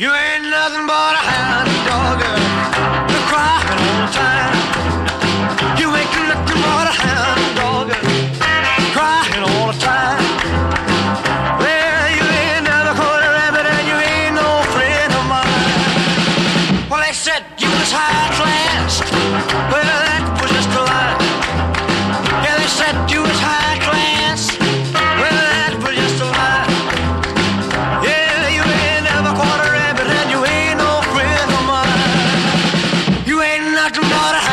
You ain't nothing but a hound dog, like a.